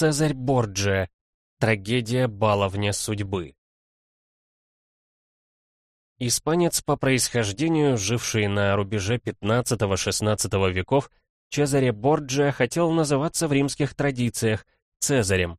Цезарь Борджиа. Трагедия баловня судьбы. Испанец по происхождению, живший на рубеже 15-16 веков, Чезаре Борджиа хотел называться в римских традициях Цезарем.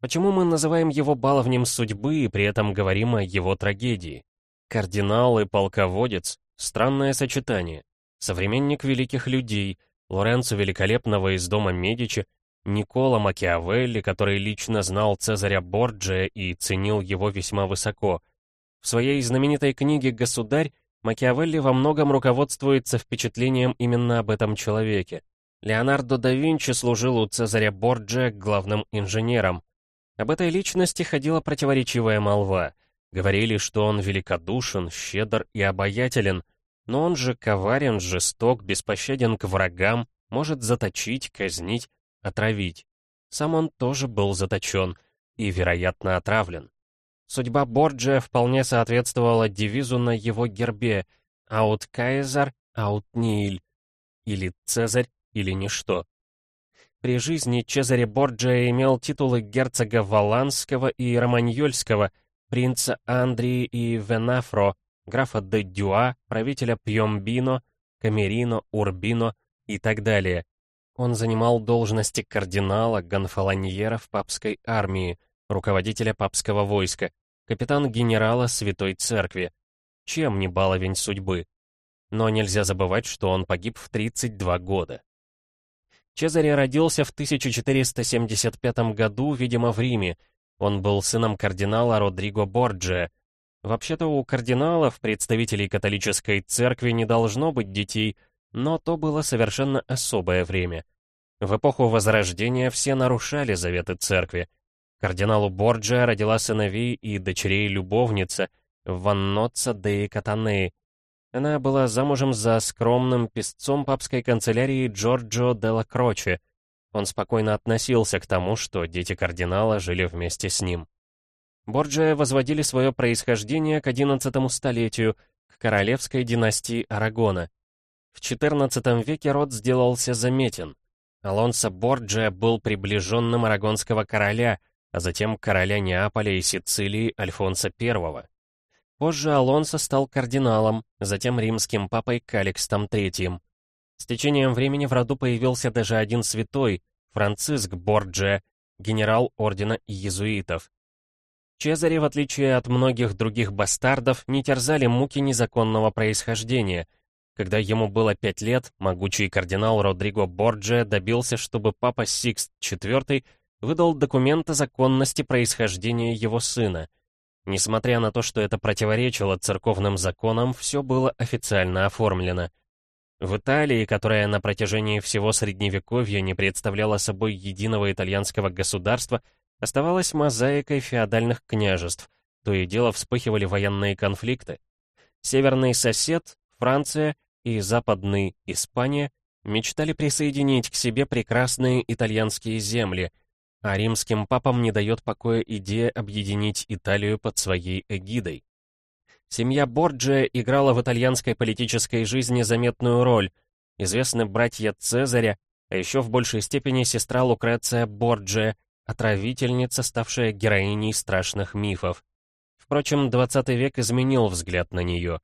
Почему мы называем его баловнем судьбы и при этом говорим о его трагедии? Кардинал и полководец — странное сочетание. Современник великих людей, Лоренцо Великолепного из дома Медичи, Никола Макиавелли, который лично знал Цезаря Борджия и ценил его весьма высоко. В своей знаменитой книге «Государь» Макиавелли во многом руководствуется впечатлением именно об этом человеке. Леонардо да Винчи служил у Цезаря Борджия главным инженером. Об этой личности ходила противоречивая молва. Говорили, что он великодушен, щедр и обаятелен, но он же коварен, жесток, беспощаден к врагам, может заточить, казнить, отравить. Сам он тоже был заточен и, вероятно, отравлен. Судьба Борджия вполне соответствовала девизу на его гербе «Аут Кайзар, аут Ниль» или «Цезарь, или ничто». При жизни Чезаре Борджия имел титулы герцога Валанского и Романьольского, принца Андрии и Венафро, графа де Дюа, правителя Пьомбино, Камерино, Урбино и так далее. Он занимал должности кардинала, гонфолоньера в папской армии, руководителя папского войска, капитан-генерала Святой Церкви. Чем не баловень судьбы? Но нельзя забывать, что он погиб в 32 года. Чезаре родился в 1475 году, видимо, в Риме. Он был сыном кардинала Родриго Борджиа, Вообще-то у кардиналов, представителей католической церкви, не должно быть детей, но то было совершенно особое время. В эпоху Возрождения все нарушали заветы церкви. Кардиналу Борджиа родила сыновей и дочерей любовница Ванноца де Катанеи. Она была замужем за скромным песцом папской канцелярии Джорджо де ла Кроче. Он спокойно относился к тому, что дети кардинала жили вместе с ним. Борджиа возводили свое происхождение к XI столетию, к королевской династии Арагона. В XIV веке род сделался заметен. Алонсо Борджиа был приближенным арагонского короля, а затем короля Неаполя и Сицилии Альфонса I. Позже Алонсо стал кардиналом, затем римским папой Каликстом III. С течением времени в роду появился даже один святой, Франциск Борджиа, генерал ордена иезуитов. Чезаре, в отличие от многих других бастардов, не терзали муки незаконного происхождения. Когда ему было пять лет, могучий кардинал Родриго Борджиа добился, чтобы папа Сикст IV выдал документ о законности происхождения его сына. Несмотря на то, что это противоречило церковным законам, все было официально оформлено. В Италии, которая на протяжении всего Средневековья не представляла собой единого итальянского государства, оставалась мозаикой феодальных княжеств, то и дело вспыхивали военные конфликты. Северный сосед, Франция и западный, Испания, мечтали присоединить к себе прекрасные итальянские земли, а римским папам не дает покоя идея объединить Италию под своей эгидой. Семья Борджиа играла в итальянской политической жизни заметную роль. Известны братья Цезаря, а еще в большей степени сестра Лукреция Борджиа, отравительница, ставшая героиней страшных мифов. Впрочем, 20 век изменил взгляд на нее.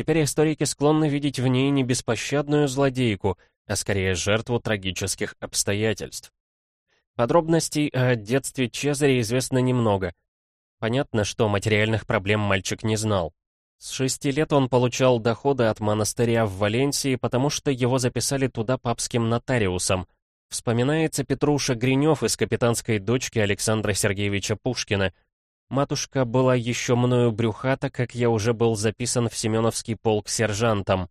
Теперь историки склонны видеть в ней не беспощадную злодейку, а скорее жертву трагических обстоятельств. Подробностей о детстве Чезаря известно немного. Понятно, что материальных проблем мальчик не знал. С шести лет он получал доходы от монастыря в Валенсии, потому что его записали туда папским нотариусом — Вспоминается Петруша Гринев из капитанской дочки Александра Сергеевича Пушкина. Матушка была еще мною брюхата, как я уже был записан в Семеновский полк сержантом.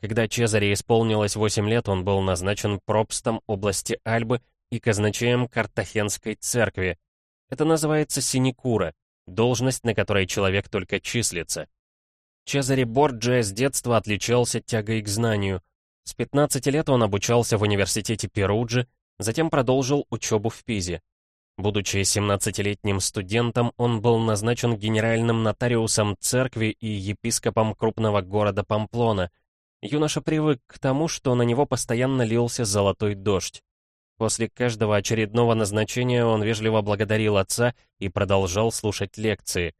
Когда Чезаре исполнилось 8 лет, он был назначен пропстом области Альбы и казначеем Картахенской церкви. Это называется синекура, должность, на которой человек только числится. Чезаре Борджиа с детства отличался тягой к знанию. С 15 лет он обучался в университете Перуджи, затем продолжил учебу в Пизе. Будучи 17-летним студентом, он был назначен генеральным нотариусом церкви и епископом крупного города Памплона. Юноша привык к тому, что на него постоянно лился золотой дождь. После каждого очередного назначения он вежливо благодарил отца и продолжал слушать лекции.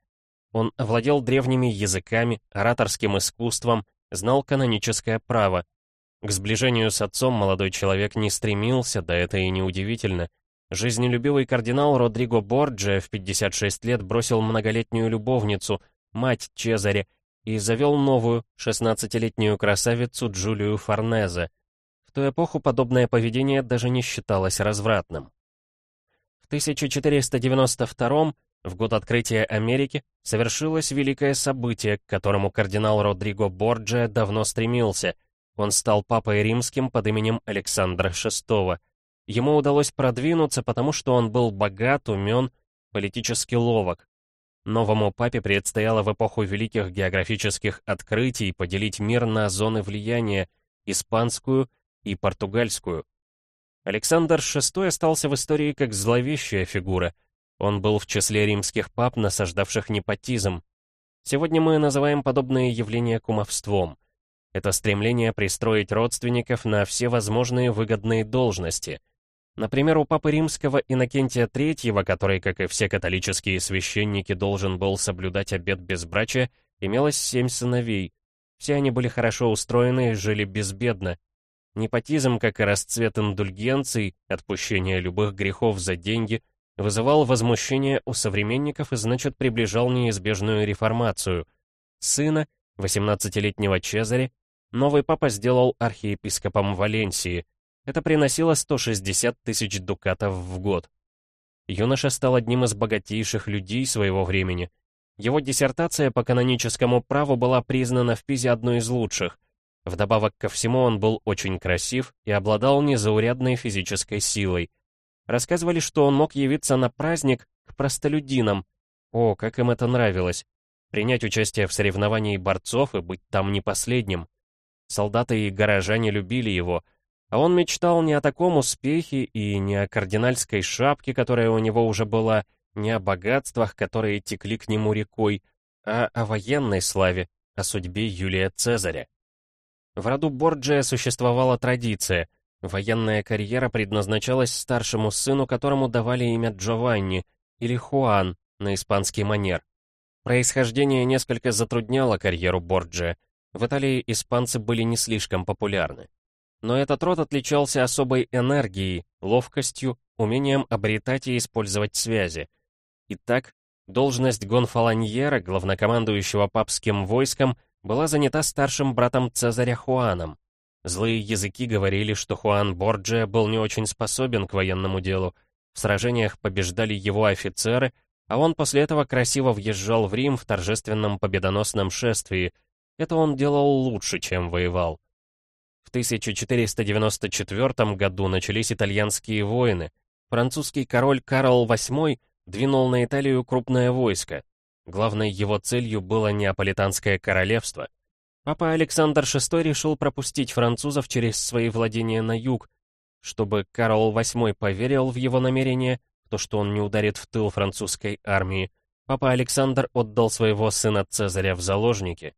Он овладел древними языками, ораторским искусством, знал каноническое право. К сближению с отцом молодой человек не стремился, да это и неудивительно. Жизнелюбивый кардинал Родриго Борджиа в 56 лет бросил многолетнюю любовницу, мать Чезаре, и завел новую, 16-летнюю красавицу Джулию Форнезе. В ту эпоху подобное поведение даже не считалось развратным. В 1492 в год открытия Америки совершилось великое событие, к которому кардинал Родриго Борджиа давно стремился. Он стал папой римским под именем Александра VI. Ему удалось продвинуться, потому что он был богат, умен, политически ловок. Новому папе предстояло в эпоху великих географических открытий поделить мир на зоны влияния, испанскую и португальскую. Александр VI остался в истории как зловещая фигура — он был в числе римских пап, насаждавших непотизм. Сегодня мы называем подобные явления кумовством. Это стремление пристроить родственников на все возможные выгодные должности. Например, у папы римского Иннокентия III, который, как и все католические священники, должен был соблюдать обет безбрачия, имелось семь сыновей. Все они были хорошо устроены и жили безбедно. Непотизм, как и расцвет индульгенций, отпущение любых грехов за деньги, вызывал возмущение у современников и, значит, приближал неизбежную реформацию. Сына, 18-летнего Чезаре, новый папа сделал архиепископом Валенсии. Это приносило 160 тысяч дукатов в год. Юноша стал одним из богатейших людей своего времени. Его диссертация по каноническому праву была признана в Пизе одной из лучших. Вдобавок ко всему он был очень красив и обладал незаурядной физической силой. Рассказывали, что он мог явиться на праздник к простолюдинам. О, как им это нравилось. Принять участие в соревновании борцов и быть там не последним. Солдаты и горожане любили его, а он мечтал не о таком успехе и не о кардинальской шапке, которая у него уже была, не о богатствах, которые текли к нему рекой, а о военной славе, о судьбе Юлия Цезаря. В роду Борджия существовала традиция — Военная карьера предназначалась старшему сыну, которому давали имя Джованни или Хуан на испанский манер. Происхождение несколько затрудняло карьеру Борджиа. В Италии испанцы были не слишком популярны. Но этот род отличался особой энергией, ловкостью, умением обретать и использовать связи. Итак, должность гонфаланьера, главнокомандующего папским войском, была занята старшим братом Цезаря Хуаном. Злые языки говорили, что Хуан Борджиа был не очень способен к военному делу. В сражениях побеждали его офицеры, а он после этого красиво въезжал в Рим в торжественном победоносном шествии. Это он делал лучше, чем воевал. В 1494 году начались итальянские войны. Французский король Карл VIII двинул на Италию крупное войско. Главной его целью было Неаполитанское королевство — Папа Александр VI решил пропустить французов через свои владения на юг, чтобы Карл VIII поверил в его намерение, то, что он не ударит в тыл французской армии. Папа Александр отдал своего сына Цезаря в заложники.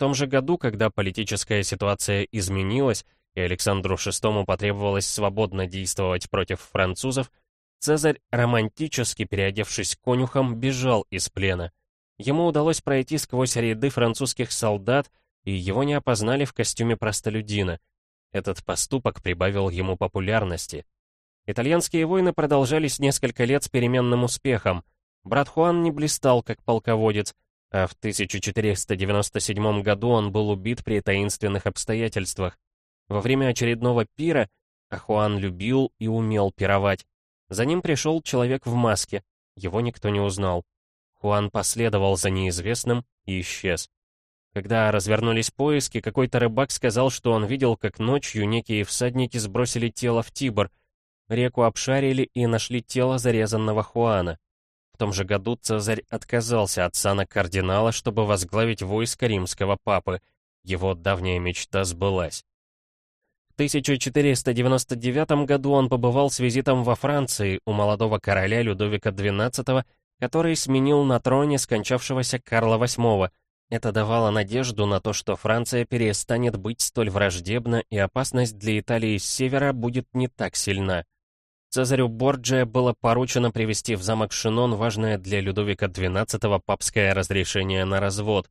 Том же году, когда политическая ситуация изменилась, и Александру VI потребовалось свободно действовать против французов, Цезарь, романтически переодевшись конюхом, бежал из плена. Ему удалось пройти сквозь ряды французских солдат, и его не опознали в костюме простолюдина. Этот поступок прибавил ему популярности. Итальянские войны продолжались несколько лет с переменным успехом. Брат Хуан не блистал как полководец, а в 1497 году он был убит при таинственных обстоятельствах. Во время очередного пира, а Хуан любил и умел пировать, за ним пришел человек в маске, его никто не узнал. Хуан последовал за неизвестным и исчез. Когда развернулись поиски, какой-то рыбак сказал, что он видел, как ночью некие всадники сбросили тело в Тибр, реку обшарили и нашли тело зарезанного Хуана. Том же году Цезарь отказался от сана кардинала, чтобы возглавить войско римского папы. Его давняя мечта сбылась. В 1499 году он побывал с визитом во Франции у молодого короля Людовика XII который сменил на троне скончавшегося Карла VIII. Это давало надежду на то, что Франция перестанет быть столь враждебна и опасность для Италии с севера будет не так сильна. Цезарю Борджия было поручено привести в замок Шинон важное для Людовика XII папское разрешение на развод.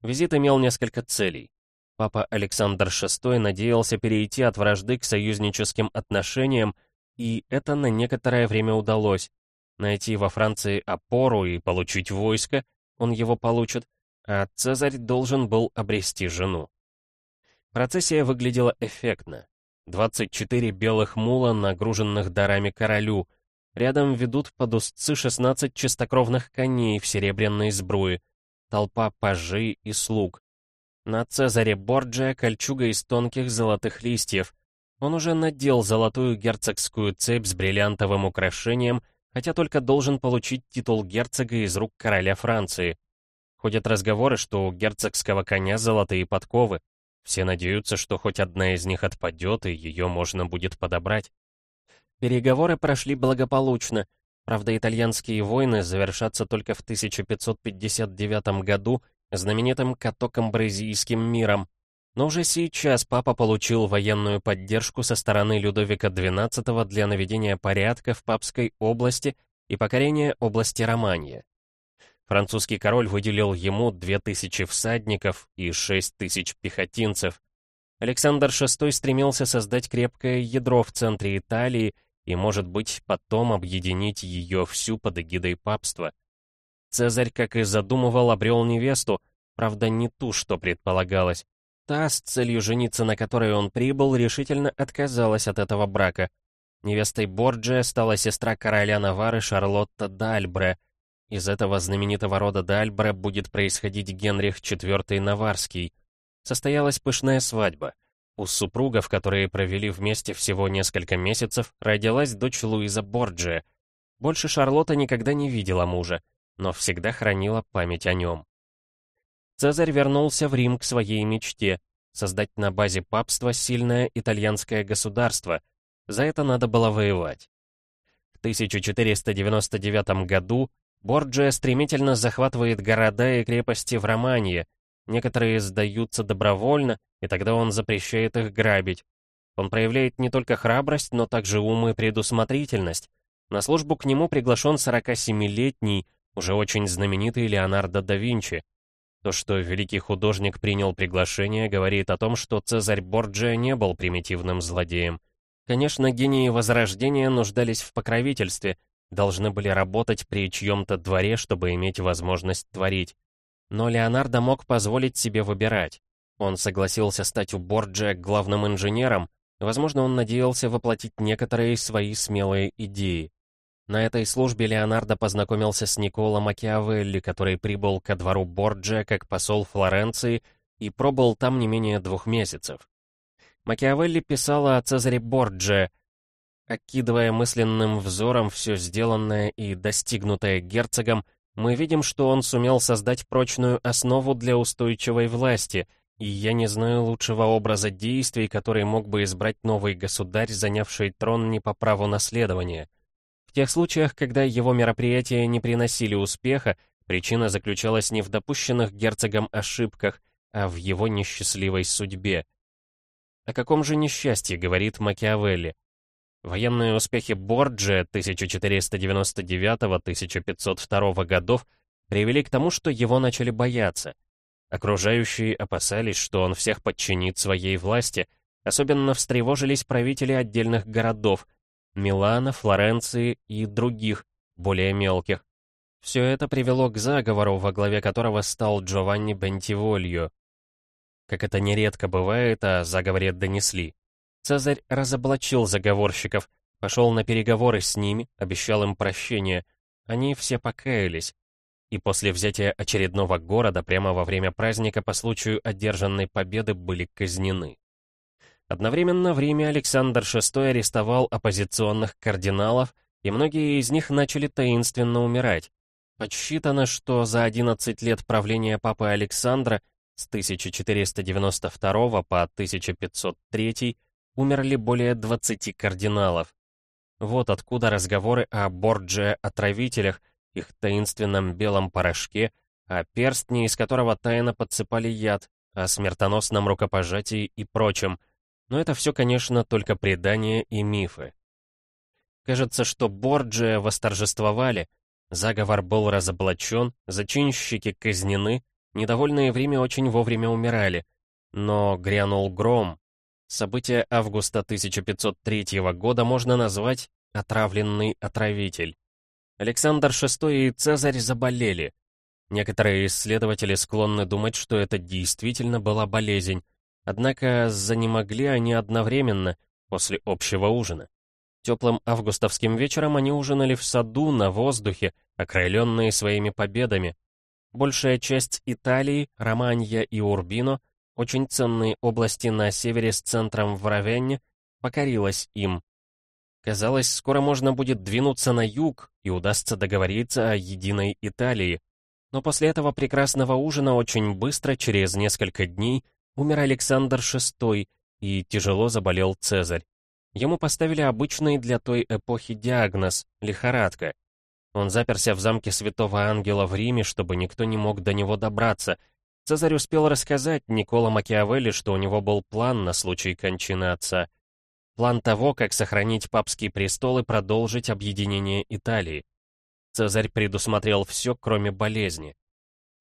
Визит имел несколько целей. Папа Александр VI надеялся перейти от вражды к союзническим отношениям, и это на некоторое время удалось. Найти во Франции опору и получить войско, он его получит, а Цезарь должен был обрести жену. Процессия выглядела эффектно. 24 белых мула, нагруженных дарами королю. Рядом ведут под узцы 16 чистокровных коней в серебряной сбруе. Толпа пажей и слуг. На Цезаре Борджия кольчуга из тонких золотых листьев. Он уже надел золотую герцогскую цепь с бриллиантовым украшением, хотя только должен получить титул герцога из рук короля Франции. Ходят разговоры, что у герцогского коня золотые подковы. Все надеются, что хоть одна из них отпадет, и ее можно будет подобрать. Переговоры прошли благополучно. Правда, итальянские войны завершатся только в 1559 году знаменитым Като-Камбрезийским миром. Но уже сейчас папа получил военную поддержку со стороны Людовика XII для наведения порядка в Папской области и покорения области Романья. Французский король выделил ему 2000 всадников и 6000 пехотинцев. Александр VI стремился создать крепкое ядро в центре Италии и, может быть, потом объединить ее всю под эгидой папства. Цезарь, как и задумывал, обрел невесту, правда, не ту, что предполагалось. Та, с целью жениться на которой он прибыл, решительно отказалась от этого брака. Невестой Борджия стала сестра короля Навары Шарлотта Дальбре — из этого знаменитого рода Дальбре будет происходить Генрих IV Наварский. Состоялась пышная свадьба. У супругов, которые провели вместе всего несколько месяцев, родилась дочь Луиза Борджия. Больше Шарлотта никогда не видела мужа, но всегда хранила память о нем. Цезарь вернулся в Рим к своей мечте — создать на базе папства сильное итальянское государство. За это надо было воевать. В 1499 году Борджия стремительно захватывает города и крепости в Романии. Некоторые сдаются добровольно, и тогда он запрещает их грабить. Он проявляет не только храбрость, но также ум и предусмотрительность. На службу к нему приглашен 47-летний, уже очень знаменитый Леонардо да Винчи. То, что великий художник принял приглашение, говорит о том, что Цезарь Борджия не был примитивным злодеем. Конечно, гении Возрождения нуждались в покровительстве — должны были работать при чьем-то дворе, чтобы иметь возможность творить. Но Леонардо мог позволить себе выбирать. Он согласился стать у Борджия главным инженером, возможно, он надеялся воплотить некоторые свои смелые идеи. На этой службе Леонардо познакомился с Николо Макиавелли, который прибыл ко двору Борджия как посол Флоренции и пробыл там не менее двух месяцев. Макиавелли писала о Цезаре Борджия, Окидывая мысленным взором все сделанное и достигнутое герцогом, мы видим, что он сумел создать прочную основу для устойчивой власти, и я не знаю лучшего образа действий, который мог бы избрать новый государь, занявший трон не по праву наследования. В тех случаях, когда его мероприятия не приносили успеха, причина заключалась не в допущенных герцогом ошибках, а в его несчастливой судьбе. О каком же несчастье говорит Макиавелли? Военные успехи Борджия 1499-1502 годов привели к тому, что его начали бояться. Окружающие опасались, что он всех подчинит своей власти, особенно встревожились правители отдельных городов — Милана, Флоренции и других, более мелких. Все это привело к заговору, во главе которого стал Джованни Бентивольо. Как это нередко бывает, о заговоре донесли. Цезарь разоблачил заговорщиков, пошел на переговоры с ними, обещал им прощение. Они все покаялись. И после взятия очередного города прямо во время праздника по случаю одержанной победы были казнены. Одновременно в Риме Александр VI арестовал оппозиционных кардиналов, и многие из них начали таинственно умирать. Подсчитано, что за 11 лет правления папы Александра с 1492 по 1503 умерли более 20 кардиналов. Вот откуда разговоры о Борджия-отравителях, их таинственном белом порошке, о перстне, из которого тайно подсыпали яд, о смертоносном рукопожатии и прочем. Но это все, конечно, только предания и мифы. Кажется, что Борджия восторжествовали. Заговор был разоблачен, зачинщики казнены, недовольные в Риме очень вовремя умирали. Но грянул гром. События августа 1503 года можно назвать «отравленный отравитель». Александр VI и Цезарь заболели. Некоторые исследователи склонны думать, что это действительно была болезнь, однако занемогли они одновременно, после общего ужина. Теплым августовским вечером они ужинали в саду, на воздухе, окрыленные своими победами. Большая часть Италии, Романья и Урбино, очень ценные области на севере с центром в Равенне, покорилась им. Казалось, скоро можно будет двинуться на юг и удастся договориться о единой Италии. Но после этого прекрасного ужина очень быстро, через несколько дней, умер Александр VI и тяжело заболел Цезарь. Ему поставили обычный для той эпохи диагноз — лихорадка. Он заперся в замке Святого Ангела в Риме, чтобы никто не мог до него добраться. Цезарь успел рассказать Никола Макиавелли, что у него был план на случай кончины отца — План того, как сохранить папский престол и продолжить объединение Италии. Цезарь предусмотрел все, кроме болезни.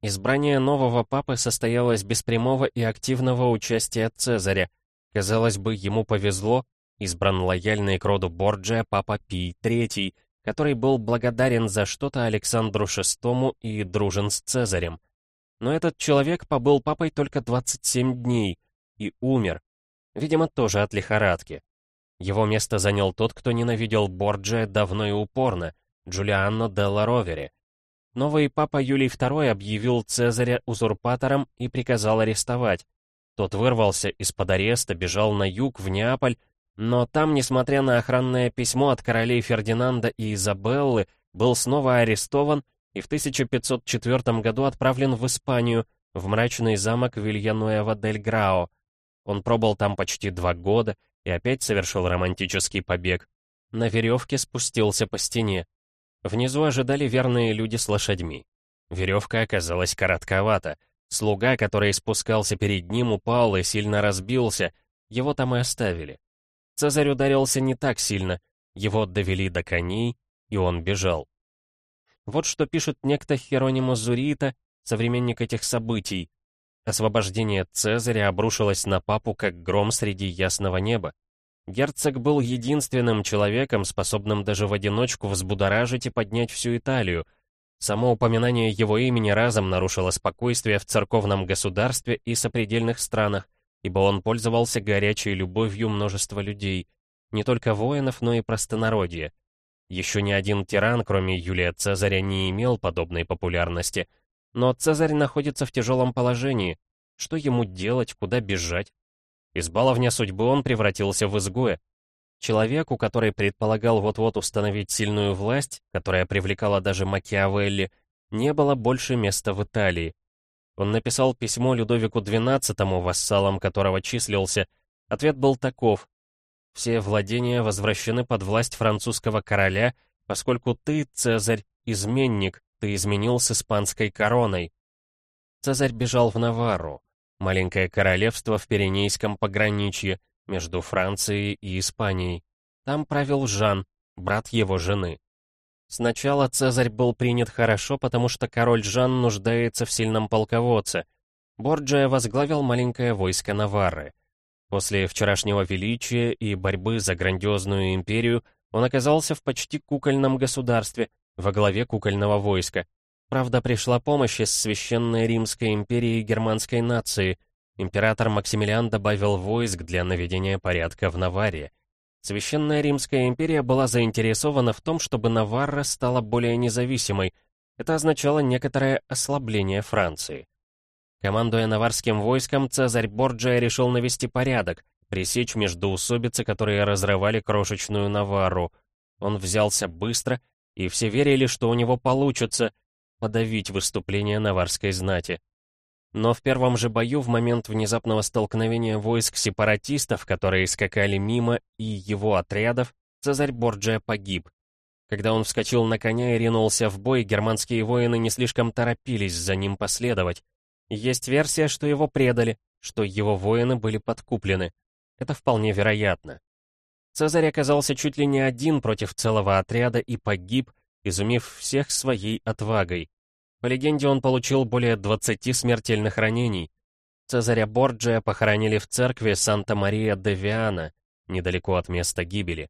Избрание нового папы состоялось без прямого и активного участия Цезаря. Казалось бы, ему повезло, избран лояльный к роду Борджия папа Пий III, который был благодарен за что-то Александру VI и дружен с Цезарем. Но этот человек побыл папой только 27 дней и умер, видимо, тоже от лихорадки. Его место занял тот, кто ненавидел Борджия давно и упорно, Джулианно Делла Ровери. Новый папа Юлий II объявил Цезаря узурпатором и приказал арестовать. Тот вырвался из-под ареста, бежал на юг, в Неаполь, но там, несмотря на охранное письмо от королей Фердинанда и Изабеллы, был снова арестован и в 1504 году отправлен в Испанию, в мрачный замок Вильянуэва дель Грао. Он пробыл там почти два года, и опять совершил романтический побег. На веревке спустился по стене. Внизу ожидали верные люди с лошадьми. Веревка оказалась коротковата. Слуга, который спускался перед ним, упал и сильно разбился. Его там и оставили. Цезарь ударился не так сильно. Его довели до коней, и он бежал. Вот что пишет некто Херонимо Зурита, современник этих событий. Освобождение Цезаря обрушилось на папу, как гром среди ясного неба. Герцог был единственным человеком, способным даже в одиночку взбудоражить и поднять всю Италию. Само упоминание его имени разом нарушило спокойствие в церковном государстве и сопредельных странах, ибо он пользовался горячей любовью множества людей, не только воинов, но и простонародья. Еще ни один тиран, кроме Юлия Цезаря, не имел подобной популярности — но Цезарь находится в тяжелом положении. Что ему делать, куда бежать? Из баловня судьбы он превратился в изгоя. Человеку, который предполагал вот-вот установить сильную власть, которая привлекала даже Макиавелли, не было больше места в Италии. Он написал письмо Людовику XII, вассалом которого числился. Ответ был таков. «Все владения возвращены под власть французского короля, поскольку ты, Цезарь, изменник, ты изменил с испанской короной. Цезарь бежал в Наварру, маленькое королевство в Пиренейском пограничье, между Францией и Испанией. Там правил Жан, брат его жены. Сначала Цезарь был принят хорошо, потому что король Жан нуждается в сильном полководце. Борджия возглавил маленькое войско Наварры. После вчерашнего величия и борьбы за грандиозную империю он оказался в почти кукольном государстве, во главе кукольного войска. Правда, пришла помощь из Священной Римской империи и германской нации. Император Максимилиан добавил войск для наведения порядка в Наварре. Священная Римская империя была заинтересована в том, чтобы Наварра стала более независимой. Это означало некоторое ослабление Франции. Командуя наварским войском, Цезарь Борджия решил навести порядок, пресечь междоусобицы, которые разрывали крошечную Наварру. Он взялся быстро и все верили, что у него получится подавить выступление наварской знати. Но в первом же бою, в момент внезапного столкновения войск сепаратистов, которые скакали мимо, и его отрядов, Цезарь Борджия погиб. Когда он вскочил на коня и ринулся в бой, германские воины не слишком торопились за ним последовать. Есть версия, что его предали, что его воины были подкуплены. Это вполне вероятно. Цезарь оказался чуть ли не один против целого отряда и погиб, изумив всех своей отвагой. По легенде, он получил более 20 смертельных ранений. Цезаря Борджия похоронили в церкви Санта-Мария-де-Виана, недалеко от места гибели.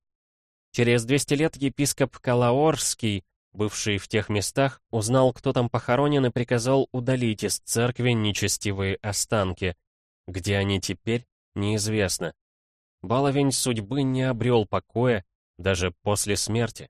Через 200 лет епископ Калаорский, бывший в тех местах, узнал, кто там похоронен, и приказал удалить из церкви нечестивые останки. Где они теперь, неизвестно. Баловень судьбы не обрел покоя даже после смерти.